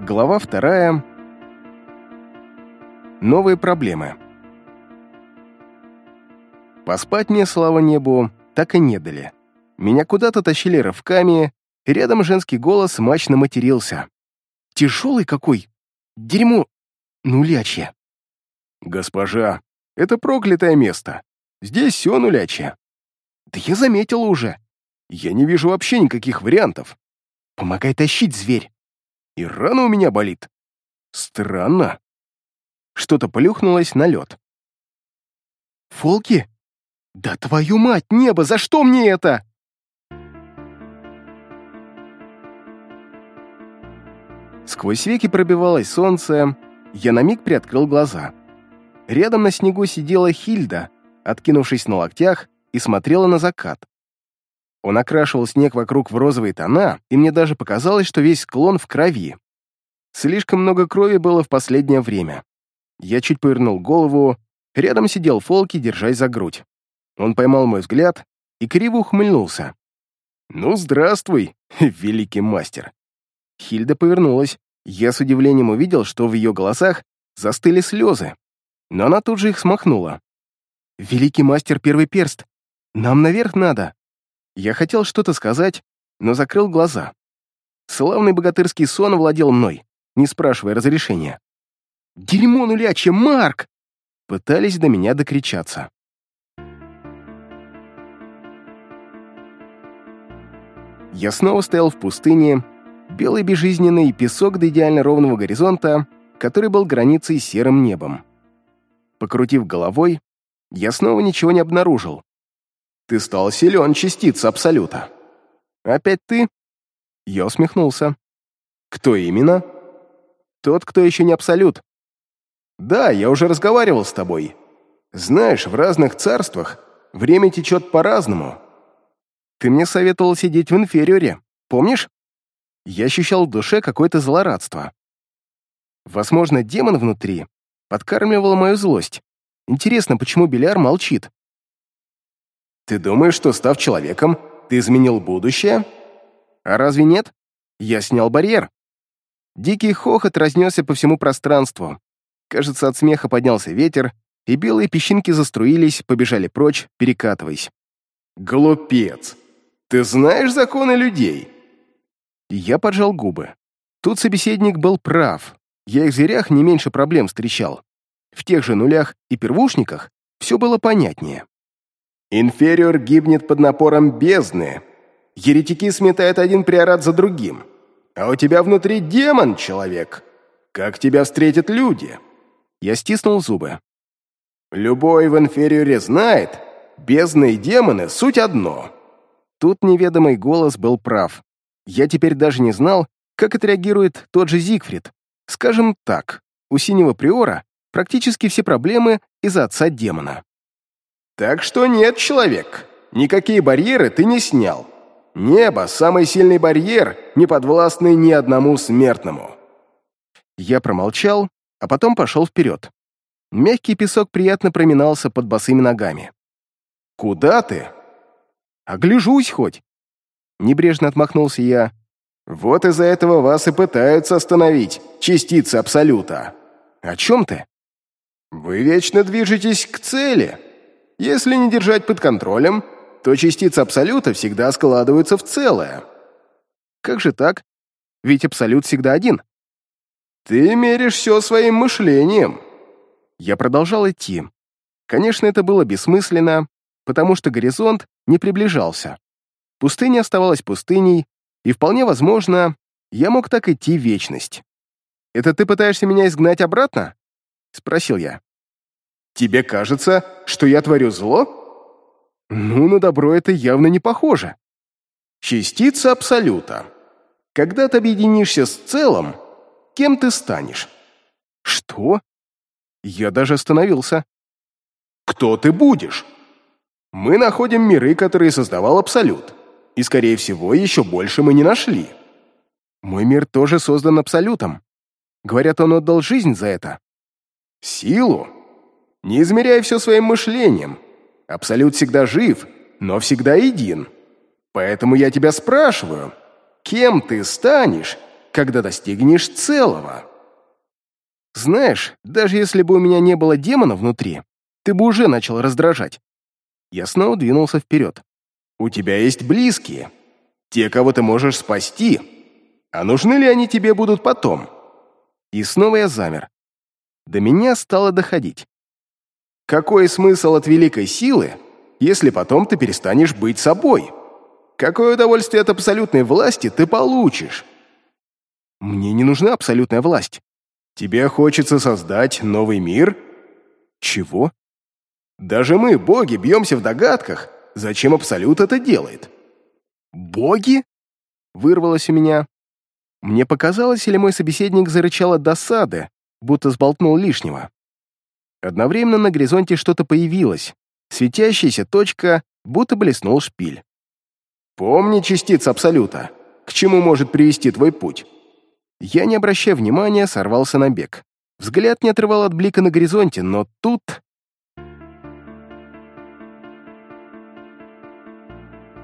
Глава вторая. Новые проблемы. Поспать мне, слава небу, так и не дали. Меня куда-то тащили рывками, рядом женский голос мачно матерился. «Тяжелый какой! Дерьмо! Нулячье!» «Госпожа, это проклятое место. Здесь все нулячье». «Да я заметил уже. Я не вижу вообще никаких вариантов. Помогай тащить, зверь!» И рана у меня болит. Странно. Что-то плюхнулось на лед. «Фолки? Да твою мать, небо, за что мне это?» Сквозь веки пробивалось солнце, я на миг приоткрыл глаза. Рядом на снегу сидела Хильда, откинувшись на локтях, и смотрела на закат. Он окрашивал снег вокруг в розовые тона, и мне даже показалось, что весь склон в крови. Слишком много крови было в последнее время. Я чуть повернул голову, рядом сидел Фолки, держась за грудь. Он поймал мой взгляд и криво ухмыльнулся. «Ну, здравствуй, великий мастер!» Хильда повернулась. Я с удивлением увидел, что в ее глазах застыли слезы, но она тут же их смахнула. «Великий мастер Первый Перст, нам наверх надо!» Я хотел что-то сказать, но закрыл глаза. Славный богатырский сон владел мной, не спрашивая разрешения. «Дерьмо нулячье, Марк!» Пытались до меня докричаться. Я снова стоял в пустыне, белый безжизненный песок до идеально ровного горизонта, который был границей серым небом. Покрутив головой, я снова ничего не обнаружил, ты стал силен, частица Абсолюта. Опять ты? Я усмехнулся. Кто именно? Тот, кто еще не Абсолют. Да, я уже разговаривал с тобой. Знаешь, в разных царствах время течет по-разному. Ты мне советовал сидеть в инфериоре, помнишь? Я ощущал в душе какое-то злорадство. Возможно, демон внутри подкармливал мою злость. Интересно, почему Беляр молчит? Ты думаешь, что, став человеком, ты изменил будущее? А разве нет? Я снял барьер. Дикий хохот разнесся по всему пространству. Кажется, от смеха поднялся ветер, и белые песчинки заструились, побежали прочь, перекатываясь. «Глупец! Ты знаешь законы людей?» Я поджал губы. Тут собеседник был прав. Я их в зверях не меньше проблем встречал. В тех же нулях и первушниках все было понятнее. Инфериор гибнет под напором бездны. Еретики сметают один приорат за другим. А у тебя внутри демон, человек. Как тебя встретят люди?» Я стиснул зубы. «Любой в инфериоре знает, бездны и демоны — суть одно». Тут неведомый голос был прав. Я теперь даже не знал, как отреагирует тот же Зигфрид. Скажем так, у синего приора практически все проблемы из-за отца демона. Так что нет, человек, никакие барьеры ты не снял. Небо — самый сильный барьер, не подвластный ни одному смертному. Я промолчал, а потом пошел вперед. Мягкий песок приятно проминался под босыми ногами. «Куда ты?» «Огляжусь хоть!» Небрежно отмахнулся я. «Вот из-за этого вас и пытаются остановить, частицы Абсолюта». «О чем ты?» «Вы вечно движетесь к цели», если не держать под контролем, то частицы Абсолюта всегда складываются в целое. Как же так? Ведь Абсолют всегда один. Ты меришь все своим мышлением. Я продолжал идти. Конечно, это было бессмысленно, потому что горизонт не приближался. Пустыня оставалась пустыней, и вполне возможно, я мог так идти в вечность. «Это ты пытаешься меня изгнать обратно?» — спросил я. Тебе кажется, что я творю зло? Ну, на добро это явно не похоже. Частица Абсолюта. Когда ты объединишься с целым, кем ты станешь? Что? Я даже остановился. Кто ты будешь? Мы находим миры, которые создавал Абсолют. И, скорее всего, еще больше мы не нашли. Мой мир тоже создан Абсолютом. Говорят, он отдал жизнь за это. Силу? Не измеряй все своим мышлением. Абсолют всегда жив, но всегда един. Поэтому я тебя спрашиваю, кем ты станешь, когда достигнешь целого. Знаешь, даже если бы у меня не было демона внутри, ты бы уже начал раздражать. Я снова двинулся вперед. У тебя есть близкие, те, кого ты можешь спасти. А нужны ли они тебе будут потом? И снова я замер. До меня стало доходить. Какой смысл от великой силы, если потом ты перестанешь быть собой? Какое удовольствие от абсолютной власти ты получишь? Мне не нужна абсолютная власть. Тебе хочется создать новый мир? Чего? Даже мы, боги, бьемся в догадках, зачем Абсолют это делает. Боги? Вырвалось у меня. Мне показалось, или мой собеседник зарычал от досады, будто сболтнул лишнего. Одновременно на горизонте что-то появилось. Светящаяся точка, будто блеснул шпиль. «Помни частица Абсолюта. К чему может привести твой путь?» Я, не обращая внимания, сорвался на бег. Взгляд не отрывал от блика на горизонте, но тут...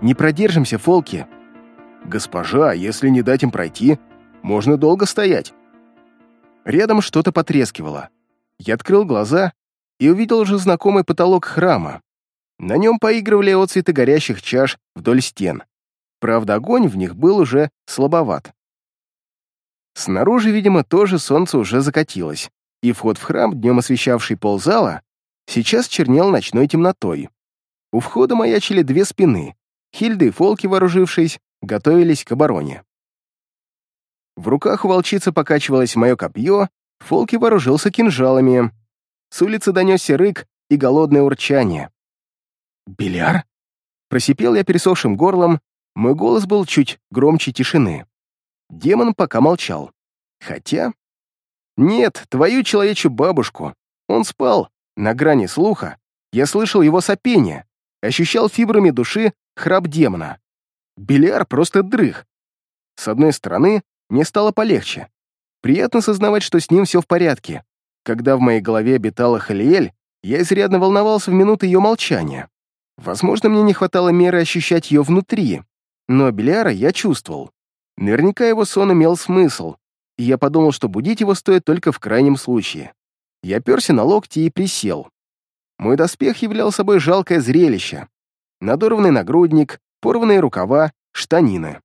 «Не продержимся, Фолки!» «Госпожа, если не дать им пройти, можно долго стоять!» Рядом что-то потрескивало. Я открыл глаза и увидел уже знакомый потолок храма. На нем поигрывали отцветы горящих чаш вдоль стен. Правда, огонь в них был уже слабоват. Снаружи, видимо, тоже солнце уже закатилось, и вход в храм, днем освещавший ползала, сейчас чернел ночной темнотой. У входа маячили две спины. Хильды и Фолки, вооружившись, готовились к обороне. В руках у волчицы покачивалось мое копье, Фолки вооружился кинжалами. С улицы донесся рык и голодное урчание. «Беляр?» Просипел я пересохшим горлом, мой голос был чуть громче тишины. Демон пока молчал. Хотя... Нет, твою человечью бабушку. Он спал, на грани слуха. Я слышал его сопение, ощущал фибрами души храп демона. Беляр просто дрых. С одной стороны, мне стало полегче. Приятно сознавать, что с ним все в порядке. Когда в моей голове обитала Халиэль, я изрядно волновался в минуты ее молчания. Возможно, мне не хватало меры ощущать ее внутри, но Беляра я чувствовал. Наверняка его сон имел смысл, и я подумал, что будить его стоит только в крайнем случае. Я перся на локти и присел. Мой доспех являл собой жалкое зрелище. Надорванный нагрудник, порванные рукава, штанины.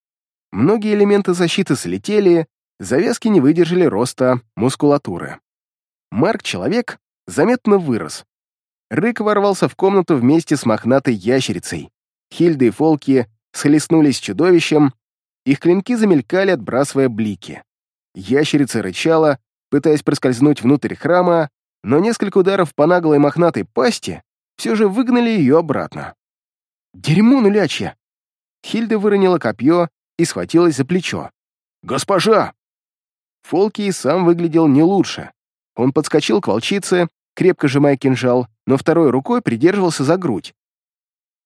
Многие элементы защиты слетели, завязки не выдержали роста мускулатуры. Марк-человек заметно вырос. Рык ворвался в комнату вместе с мохнатой ящерицей. Хильды и Фолки схлестнулись с чудовищем, их клинки замелькали, отбрасывая блики. Ящерица рычала, пытаясь проскользнуть внутрь храма, но несколько ударов по наглой мохнатой пасти все же выгнали ее обратно. «Дерьмо нулячье!» Хильда выронила копье и схватилась за плечо. «Госпожа!» Фолки и сам выглядел не лучше. Он подскочил к волчице, крепко сжимая кинжал, но второй рукой придерживался за грудь.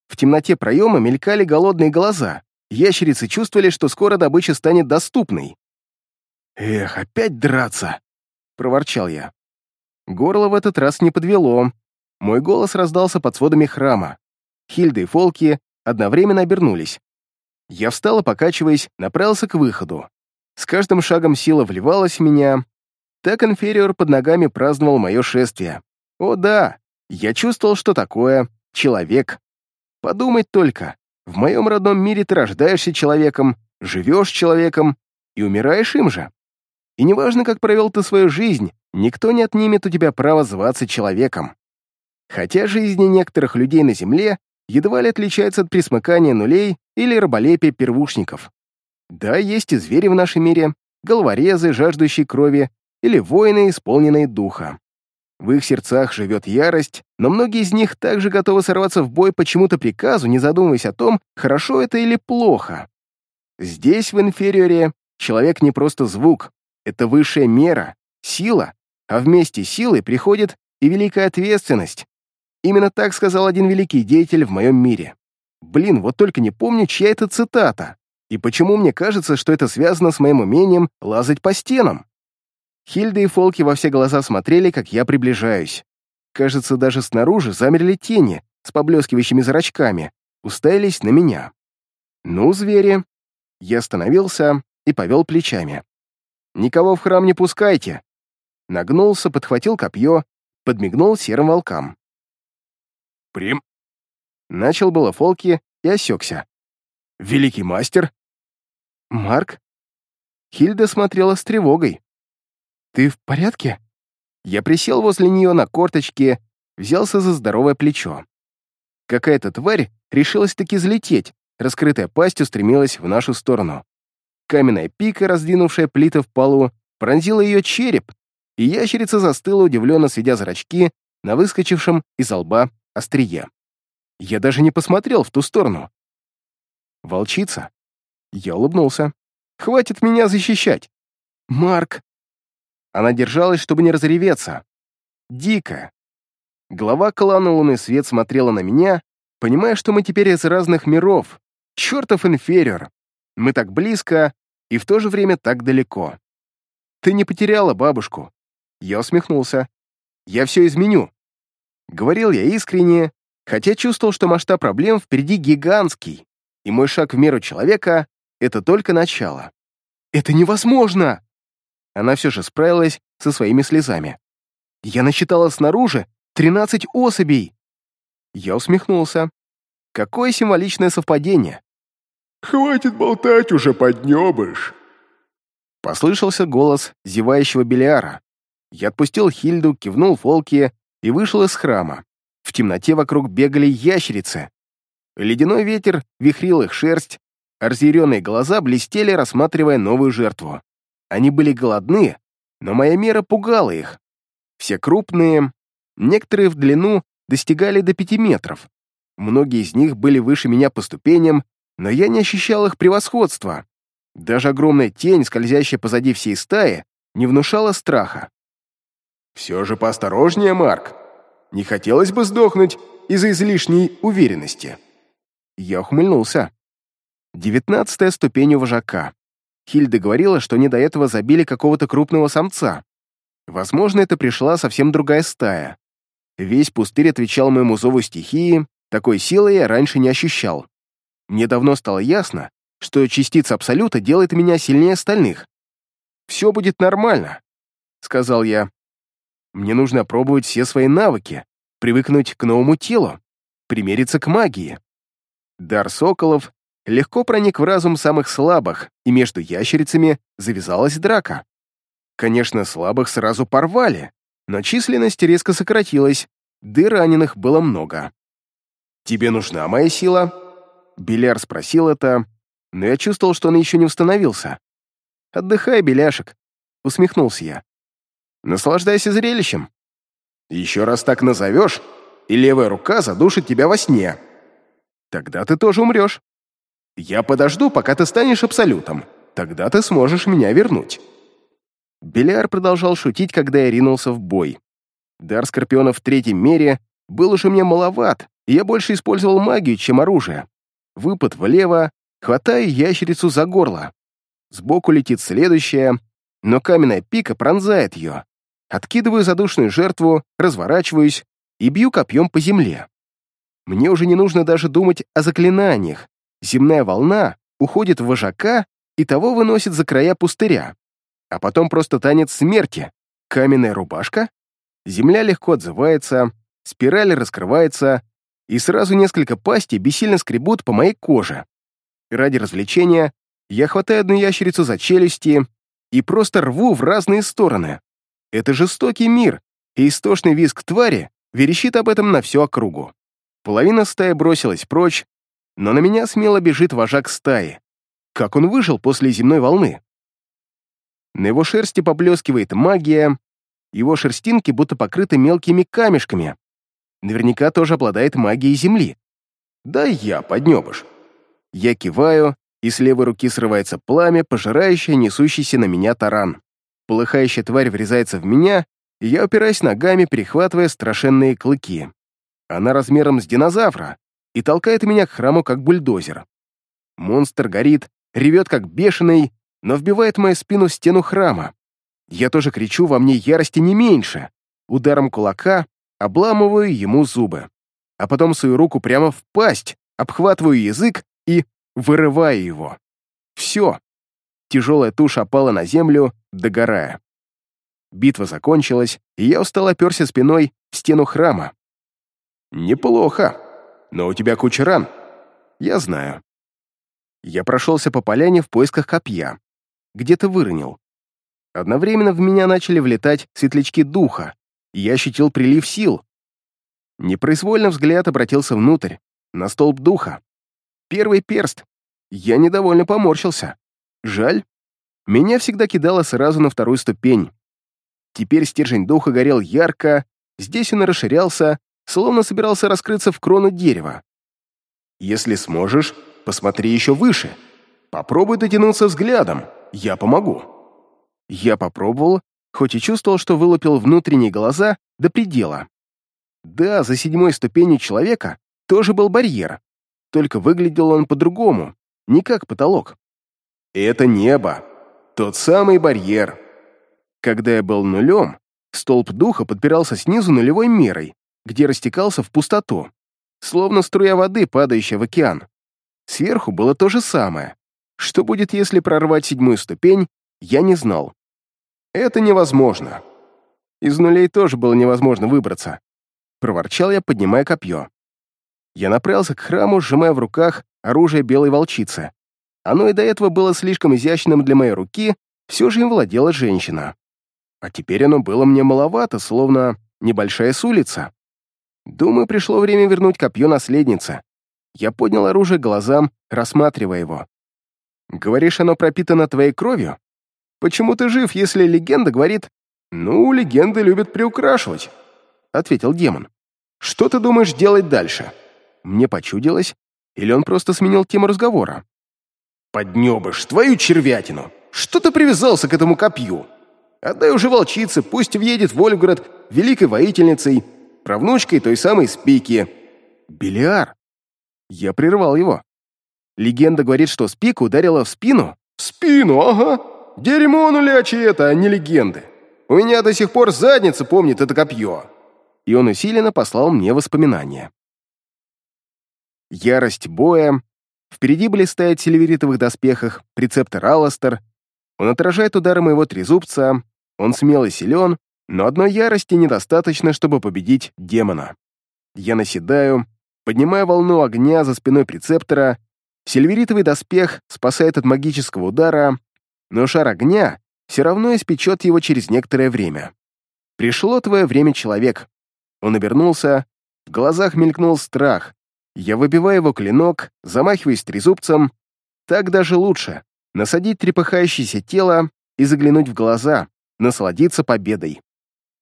В темноте проема мелькали голодные глаза, ящерицы чувствовали, что скоро добыча станет доступной. «Эх, опять драться!» — проворчал я. Горло в этот раз не подвело. Мой голос раздался под сводами храма. Хильда и Фолки одновременно обернулись. Я встал и, покачиваясь, направился к выходу. С каждым шагом сила вливалась в меня. Так инфериор под ногами праздновал мое шествие. О да, я чувствовал, что такое человек. Подумать только, в моем родном мире ты рождаешься человеком, живешь человеком и умираешь им же. И неважно, как провел ты свою жизнь, никто не отнимет у тебя право зваться человеком. Хотя жизни некоторых людей на Земле едва ли отличаются от присмыкания нулей или раболепия первушников. Да, есть и звери в нашем мире, головорезы, жаждущие крови, или воины, исполненные духа. В их сердцах живет ярость, но многие из них также готовы сорваться в бой почему-то приказу, не задумываясь о том, хорошо это или плохо. Здесь, в инфериоре, человек не просто звук, это высшая мера, сила, а вместе с силой приходит и великая ответственность. Именно так сказал один великий деятель в моем мире. Блин, вот только не помню, чья это цитата. И почему мне кажется, что это связано с моим умением лазать по стенам? Хильда и Фолки во все глаза смотрели, как я приближаюсь. Кажется, даже снаружи замерли тени с поблескивающими зрачками, уставились на меня. «Ну, звери!» Я остановился и повел плечами. Никого в храм не пускайте!» Нагнулся, подхватил копье, подмигнул серым волкам. «Прим...» Начал было Фолки и осекся. «Великий мастер?» «Марк?» Хильда смотрела с тревогой. «Ты в порядке?» Я присел возле нее на корточке, взялся за здоровое плечо. Какая-то тварь решилась таки взлететь, раскрытая пасть устремилась в нашу сторону. Каменная пика, раздвинувшая плиты в полу, пронзила ее череп, и ящерица застыла, удивленно сведя зрачки на выскочившем из лба острие. Я даже не посмотрел в ту сторону. Волчица. Я улыбнулся. Хватит меня защищать. Марк. Она держалась, чтобы не разреветься. Дико. Глава клана Лунный Свет смотрела на меня, понимая, что мы теперь из разных миров. Чертов инфериор. Мы так близко и в то же время так далеко. Ты не потеряла бабушку. Я усмехнулся. Я все изменю. Говорил я искренне, хотя чувствовал, что масштаб проблем впереди гигантский, и мой шаг в меру человека — это только начало. «Это невозможно!» Она все же справилась со своими слезами. «Я насчитала снаружи тринадцать особей!» Я усмехнулся. Какое символичное совпадение. «Хватит болтать, уже поднебыш!» Послышался голос зевающего Белиара. Я отпустил Хильду, кивнул Фолке и вышел из храма. В темноте вокруг бегали ящерицы. Ледяной ветер вихрил их шерсть, а разъяренные глаза блестели, рассматривая новую жертву. Они были голодны, но моя мера пугала их. Все крупные, некоторые в длину достигали до пяти метров. Многие из них были выше меня по ступеням, но я не ощущал их превосходства. Даже огромная тень, скользящая позади всей стаи, не внушала страха. «Все же поосторожнее, Марк. Не хотелось бы сдохнуть из-за излишней уверенности». Я ухмыльнулся. Девятнадцатая ступень у вожака. Хильда говорила, что они до этого забили какого-то крупного самца. Возможно, это пришла совсем другая стая. Весь пустырь отвечал моему зову стихии, такой силы я раньше не ощущал. Мне давно стало ясно, что частица Абсолюта делает меня сильнее остальных. «Все будет нормально», — сказал я. «Мне нужно опробовать все свои навыки, привыкнуть к новому телу, примериться к магии». Дар соколов легко проник в разум самых слабых, и между ящерицами завязалась драка. Конечно, слабых сразу порвали, но численность резко сократилась, да и раненых было много. «Тебе нужна моя сила?» Беляр спросил это, но я чувствовал, что он еще не установился. «Отдыхай, Беляшек», — усмехнулся я. «Наслаждайся зрелищем». «Еще раз так назовешь, и левая рука задушит тебя во сне», Тогда ты тоже умрешь. Я подожду, пока ты станешь абсолютом. Тогда ты сможешь меня вернуть». Беляр продолжал шутить, когда я ринулся в бой. Дар Скорпиона в третьем мере был уже мне маловат, и я больше использовал магию, чем оружие. Выпад влево, хватаю ящерицу за горло. Сбоку летит следующая, но каменная пика пронзает ее. Откидываю задушную жертву, разворачиваюсь и бью копьем по земле. Мне уже не нужно даже думать о заклинаниях. Земная волна уходит в вожака и того выносит за края пустыря. А потом просто танец смерти. Каменная рубашка. Земля легко отзывается, спираль раскрывается, и сразу несколько пастей бессильно скребут по моей коже. Ради развлечения я хватаю одну ящерицу за челюсти и просто рву в разные стороны. Это жестокий мир, и истошный визг твари верещит об этом на всю округу. Половина стаи бросилась прочь, но на меня смело бежит вожак стаи. Как он выжил после земной волны? На его шерсти поблескивает магия, его шерстинки будто покрыты мелкими камешками. Наверняка тоже обладает магией земли. Да я, поднебыш. Я киваю, и с левой руки срывается пламя, пожирающее несущийся на меня таран. Полыхающая тварь врезается в меня, и я упираюсь ногами, перехватывая страшенные клыки. Она размером с динозавра и толкает меня к храму как бульдозер. Монстр горит, ревет как бешеный, но вбивает мою спину в стену храма. Я тоже кричу, во мне ярости не меньше. Ударом кулака обламываю ему зубы. А потом свою руку прямо в пасть, обхватываю язык и вырываю его. Все. тяжелая туша опала на землю, догорая. Битва закончилась, и я устал оперся спиной в стену храма. «Неплохо, но у тебя куча ран». «Я знаю». Я прошелся по поляне в поисках копья. Где-то выронил. Одновременно в меня начали влетать светлячки духа, и я ощутил прилив сил. Непроизвольно взгляд обратился внутрь, на столб духа. Первый перст. Я недовольно поморщился. Жаль. Меня всегда кидало сразу на вторую ступень. Теперь стержень духа горел ярко, здесь он расширялся, словно собирался раскрыться в крону дерева. «Если сможешь, посмотри еще выше. Попробуй дотянуться взглядом, я помогу». Я попробовал, хоть и чувствовал, что вылупил внутренние глаза до предела. Да, за седьмой ступенью человека тоже был барьер, только выглядел он по-другому, не как потолок. «Это небо, тот самый барьер», когда я был нулем, столб духа подпирался снизу нулевой мерой, где растекался в пустоту, словно струя воды, падающая в океан. Сверху было то же самое. Что будет, если прорвать седьмую ступень, я не знал. Это невозможно. Из нулей тоже было невозможно выбраться. Проворчал я, поднимая копье. Я направился к храму, сжимая в руках оружие белой волчицы. Оно и до этого было слишком изящным для моей руки, все же им владела женщина а теперь оно было мне маловато, словно небольшая с улица. Думаю, пришло время вернуть копье наследнице. Я поднял оружие глазам, рассматривая его. «Говоришь, оно пропитано твоей кровью? Почему ты жив, если легенда говорит...» «Ну, легенды любят приукрашивать», — ответил демон. «Что ты думаешь делать дальше?» Мне почудилось, или он просто сменил тему разговора. «Поднебыш, твою червятину! Что ты привязался к этому копью?» Отдай уже волчице, пусть въедет в Ольгород великой воительницей, правнучкой той самой Спики. Белиар. Я прервал его. Легенда говорит, что Спика ударила в спину. В спину, ага. Дерьмо нулячье это, а не легенды. У меня до сих пор задница помнит это копье. И он усиленно послал мне воспоминания. Ярость боя. Впереди блистает в сильверитовых доспехах прецептор Алластер. Он отражает удары моего трезубца, он смел и силен, но одной ярости недостаточно, чтобы победить демона. Я наседаю, поднимая волну огня за спиной прецептора, сильверитовый доспех спасает от магического удара, но шар огня все равно испечет его через некоторое время. Пришло твое время, человек. Он обернулся, в глазах мелькнул страх. Я выбиваю его клинок, замахиваясь трезубцем. Так даже лучше. Насадить трепыхающееся тело и заглянуть в глаза, насладиться победой.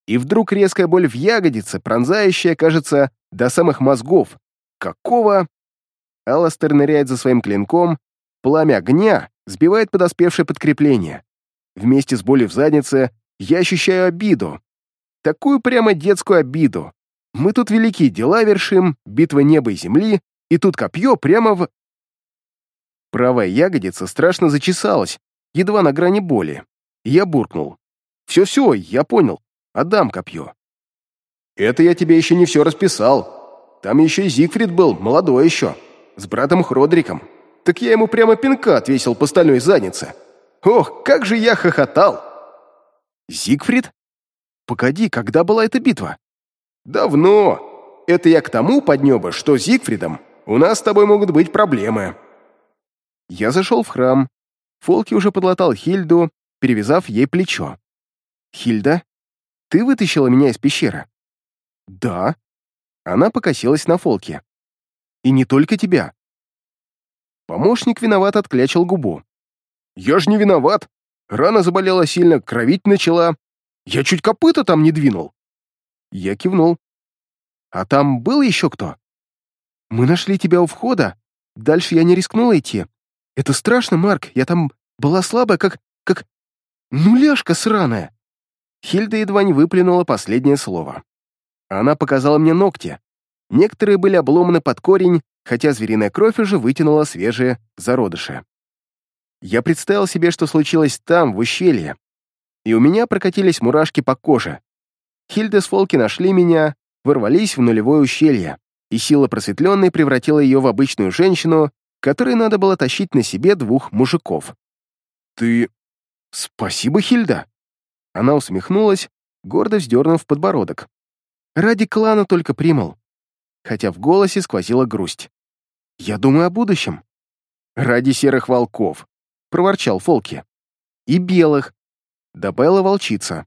И вдруг резкая боль в ягодице, пронзающая, кажется, до самых мозгов. Какого? Алластер ныряет за своим клинком, пламя огня сбивает подоспевшее подкрепление. Вместе с болью в заднице я ощущаю обиду. Такую прямо детскую обиду. Мы тут великие дела вершим, битва неба и земли, и тут копье прямо в... Правая ягодица страшно зачесалась, едва на грани боли. Я буркнул. Все-все, я понял. Отдам копье. Это я тебе еще не все расписал. Там еще и Зигфрид был, молодой еще, с братом Хродриком. Так я ему прямо пинка отвесил по стальной заднице. Ох, как же я хохотал! Зигфрид? Погоди, когда была эта битва? Давно. Это я к тому поднеба, что с Зигфридом у нас с тобой могут быть проблемы. Я зашел в храм. Фолки уже подлатал Хильду, перевязав ей плечо. «Хильда, ты вытащила меня из пещеры?» «Да». Она покосилась на Фолке. «И не только тебя». Помощник виноват отклячил губу. «Я ж не виноват. Рана заболела сильно, кровить начала. Я чуть копыта там не двинул». Я кивнул. «А там был еще кто?» «Мы нашли тебя у входа. Дальше я не рискнула идти. Это страшно, Марк. Я там была слабая, как... как... нуляшка сраная. Хильда едва не выплюнула последнее слово. Она показала мне ногти. Некоторые были обломаны под корень, хотя звериная кровь уже вытянула свежие зародыши. Я представил себе, что случилось там, в ущелье, и у меня прокатились мурашки по коже. Хильда с Фолки нашли меня, ворвались в нулевое ущелье, и сила просветленной превратила ее в обычную женщину, которой надо было тащить на себе двух мужиков. Ты... Спасибо, Хильда. Она усмехнулась, гордо вздернув подбородок. Ради клана только примал. Хотя в голосе сквозила грусть. Я думаю о будущем. Ради серых волков, проворчал Фолки. И белых, добавила волчица.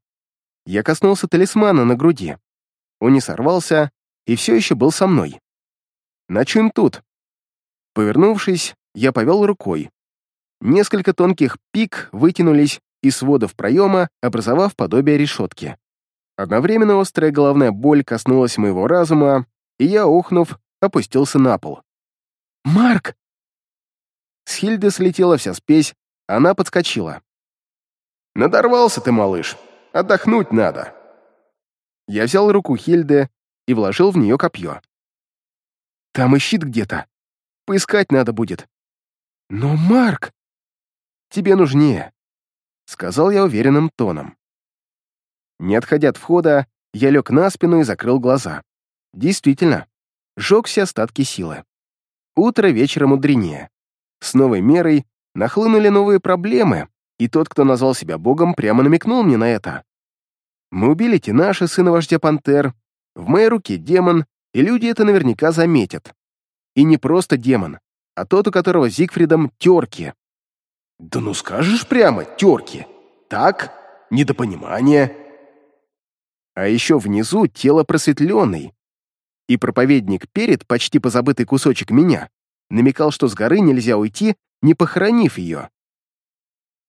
Я коснулся талисмана на груди. Он не сорвался и все еще был со мной. Ночуем тут. Повернувшись, я повел рукой. Несколько тонких пик вытянулись из сводов проема, образовав подобие решетки. Одновременно острая головная боль коснулась моего разума, и я, ухнув, опустился на пол. «Марк!» С Хильды слетела вся спесь, она подскочила. «Надорвался ты, малыш. Отдохнуть надо». Я взял руку Хильды и вложил в нее копье. «Там и щит где-то. Поискать надо будет». «Но, Марк!» «Тебе нужнее», — сказал я уверенным тоном. Не отходя от входа, я лег на спину и закрыл глаза. Действительно, жег все остатки силы. Утро вечера мудренее. С новой мерой нахлынули новые проблемы, и тот, кто назвал себя богом, прямо намекнул мне на это. Мы убили Тинаша, сына вождя пантер, в моей руке демон, и люди это наверняка заметят. И не просто демон, а тот, у которого Зигфридом терки. Да ну скажешь прямо, терки. Так, недопонимание. А еще внизу тело просветленный. И проповедник перед, почти позабытый кусочек меня, намекал, что с горы нельзя уйти, не похоронив ее.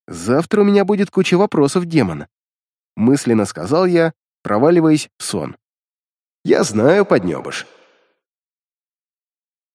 Завтра у меня будет куча вопросов, демон мысленно сказал я, проваливаясь в сон. «Я знаю, поднебыш.